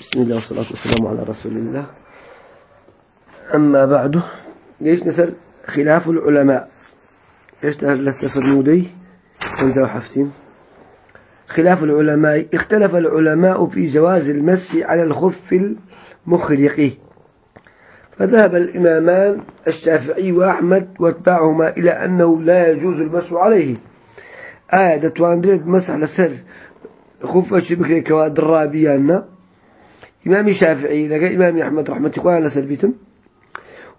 بسم الله والصلاة والسلام على رسول الله. أما بعد ليش نسر خلاف العلماء. ليش لسه فرمودي انت حفتين خلاف العلماء اختلف العلماء في جواز المسح على الخف المخرق. فذهب الإمامان الشافعي وأحمد واتباعهما إلى أنه لا يجوز المسح عليه. آية دتواندريت مسح لسر خف شبكة كواد الرابيان إمام الشافعي لقى إمام أحمد رحمة الله على سلبيتم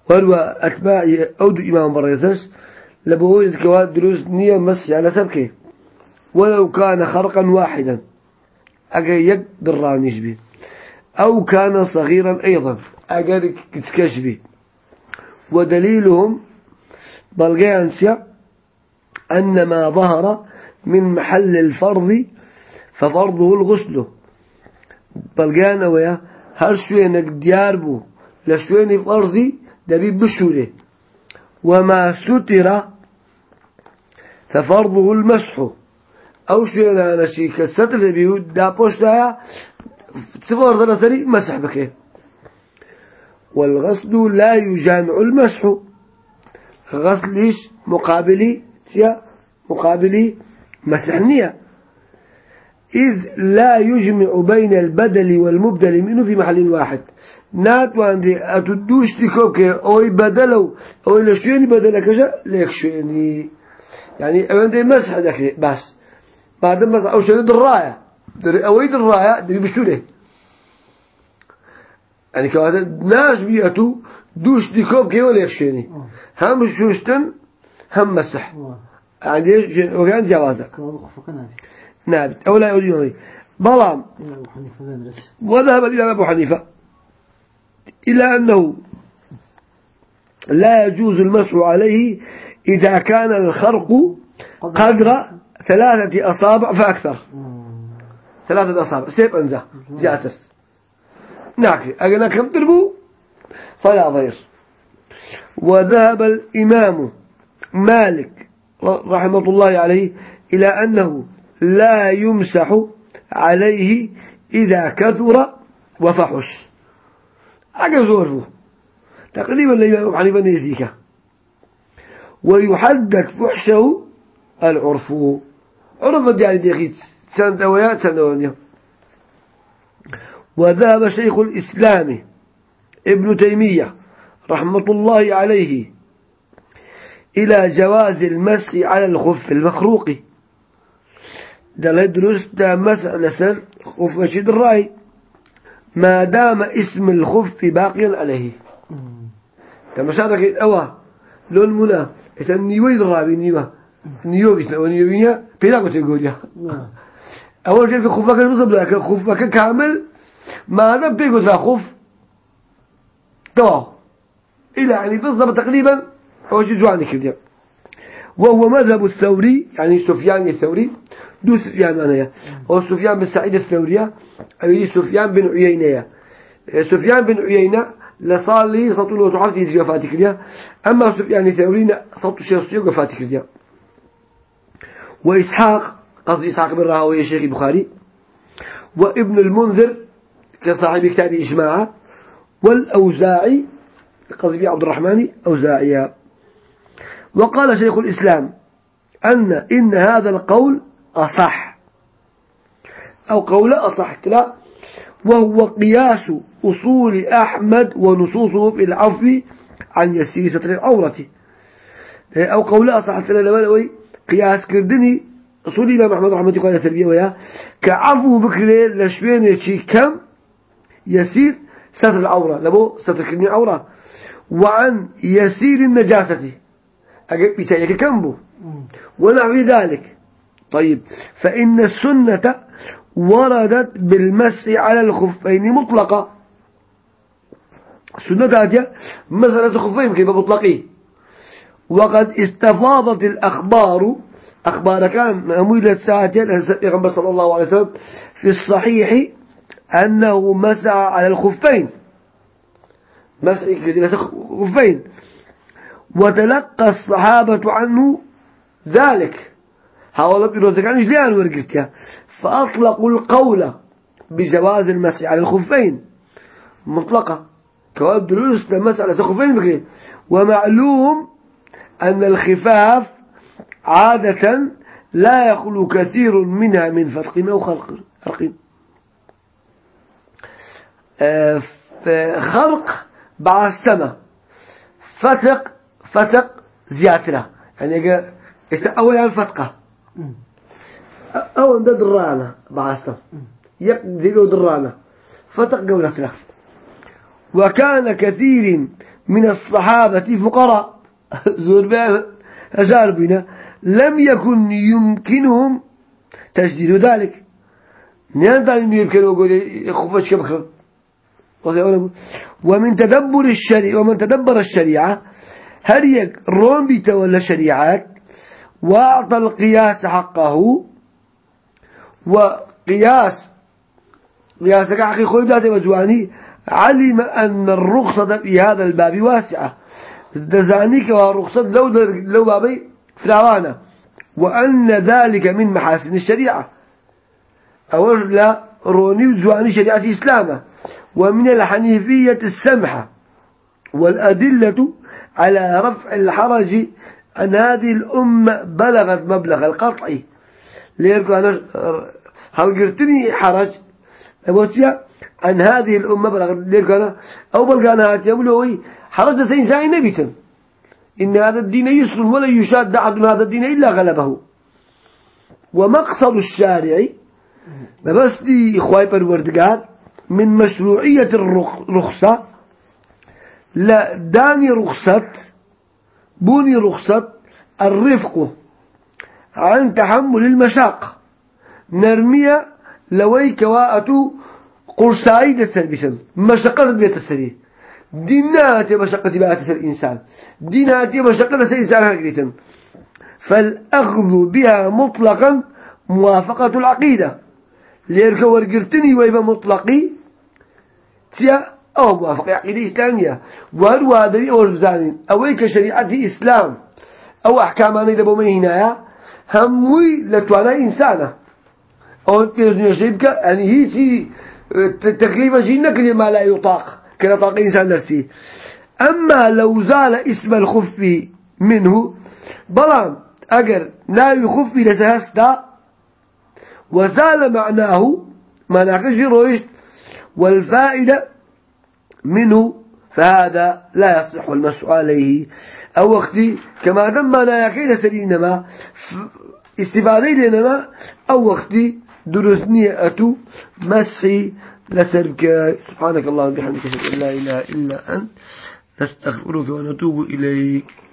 وهو أتباع أود إمام بريزش لبوجد كواد دروس نية مسح على سبكه. ولو كان خرقا واحدا يقدر رانيش به أو كان صغيرا أيضا أجا يتكش به ودليلهم بلغانسيا أن ما ظهر من محل الفرض ففرضه الغسل. بلغانا ويا هر شوينك ديار بو لشوين فرضي دبي بشوره. وما ستر ففرضه المسح. أو شوينا نشي كستر دبي دا بوش دايا سفر ذا سري مسح بك والغسل لا يجامع المسح. غسلش مقابلي تيا مقابلي مسحنية إذ لا يجمع بين البدل والمبدل منه في محل واحد. نات واندي أتدوش تكوك أو بدلو أو لشويني بدلك جاء ليك شويني يعني أولا مسح ذاك بس. بعد مسح أو شويني دراية أو دراية دري بشوله يعني كواتا ناس بيأتو دوش تكوك ولا يكشيني هم شوشتن هم مسح. يعني وكان جوازك نعم أو لا يؤذي بلام وذهب إلى أبو حنيفة. إلى أنه لا يجوز المسح عليه إذا كان الخرق قدر ثلاثة أصابع فأكثر. ثلاثة أصابع. سيب أنزا زياتر نعم أجنا كم تربو؟ فلا ضير. وذهب الإمام مالك رحمة الله عليه إلى أنه لا يمسح عليه إذا كثر وفحش. أجل زوره تقريبا لا حنيفة نيزيك ويحدد فحشه العرف. عرف يعني ديخيت سندويات سندوانيا وذهب شيخ الإسلام ابن تيمية رحمة الله عليه إلى جواز المسح على الخف المخروق. ده لا يدرس ده مسح لسر خف مشيد الرأي. ما دام اسم الخف باقيا عليه. تمشارك أوا لون منا إذا نيوي الرابي نيوا نيو بيسنا ونيوينيا بيلا كنت يقول أول شيء خفك المصب لك خفك كامل. ما دام بيقول خف توا إلى يعني بالضبط تقريبا أول شيء جواني كده وهو مذهب الثوري يعني سفيان الثوري دو سفيان أنا هو سفيان بن سعيد الثورية أو سفيان بن عيينة. سفيان بن عيينة لصالي سطول وتحرس يجي وفاتي كريا أما سفيان الثوري سطول شيء وفاتي كريا وإسحاق قصدي إسحاق بن راهوي الشيخ البخاري. وابن المنذر كصاحب كتاب إجماع والأوزاعي قصدي عبد الرحمن أوزاعيا وقال شيخ الإسلام أن إن هذا القول أصح. أو قول أصح لا. وهو قياس أصول أحمد ونصوصه في العفو عن يسير ستر العورة. أو قول أصح قياس كردني. أصول إمام أحمد رحمة الله سلبية ويا. كعفو بكري لشوين يشي كم يسير ستر العورة. لبو ستر كرني عورة وعن يسير النجاسة. بتاعك كم بو ونحو ذلك. طيب فإن السنة وردت بالمس على الخفين مطلقة. السنة هذه مسألة الخفين كيف مطلقين. وقد استفاضت الأخبار. أخبار كان أمولة ساعتين النبي صلى الله عليه وسلم في الصحيح أنه مسع على الخفين. مسع خفين. وتلقى الصحابة عنه ذلك. هؤلاء بيروزك عنه جليان ورقتها فأطلقوا القول بجواز المسح على الخفين. مطلقة. كواب دروس لمسح على الخفين بكري. ومعلوم أن الخفاف عادة لا يخلو كثير منها من فتق أو خلق. خلق. آه، خرق بعستمة فتق فتق زياترة. يعني أولا الفتقة أو عند درانا بعستم يقدر درانا. فتق قولة وكان كثير من الصحابة فقراء. زور بها أجار بنا لم يكن يمكنهم تجديد ذلك. نيان أن يمكنوا يقول خفش كبخر ومن تدبر الشريعة ومن تدبر الشريعة هل يرون بيتولى شريعات وأعطى القياس حقه. وقياس قياس حقي خوي ذات مجواني. علم أن الرخصة في هذا الباب واسعة. دزانيك ورخصة لو لو بابي فلاوانا وأن ذلك من محاسن الشريعة. أوجد لا روني وزواني شريعة إسلامه ومن الحنيفية السمحة. والأدلة على رفع الحرج أن هذه الأمة بلغت مبلغ القطع. ليركو أنا هل قرتني حرج؟ أبوتيا عن هذه الأمة بلغت ليركو أنا أو بلغ أنا هاتياملوي حرج سين ساي نبيتا إن هذا الدين يسر ولا يشاد أحد هذا الدين إلا غلبه. ومقصد الشارع ما بس دي إخوائي بالوردقات من مشروعية الرخصة لا داني رخصة بوني رخصة الرفق عن تحمل المشاق. نرمية لوي كواءة قرصاي دسر بسن مشقة بيت السري ديناتي مشقة بيت السر إنسان. ديناتي مشقة بيت إنسان هكذا فالأخذ بها مطلقا موافقة العقيدة. ليركو ورقرتني ويبا مطلقي تيا أو موافقة عقيدة إسلامية. وهل وادري أوش بزانين أويك شريعة إسلام أو أحكاماني لبو مهنايا هموي لتوانا إنسانة أو تيزني شيبك يعني هي تكليف جينك لما لا يطاق كلا طاق إنسان نفسي. أما لو زال اسم الخف منه بلان أجر لا يخف لسهستا وزال معناه معناه رويشت والفائدة منه فهذا لا يصح المسح عليه. أو وقتي كما دم ما يكيد سلينما استفادة لنما أو وقتي درسني أتو مسحي لسرك. سبحانك اللهم وبحمدك لا إله إلا أنت نستغفرك ونتوب إليك.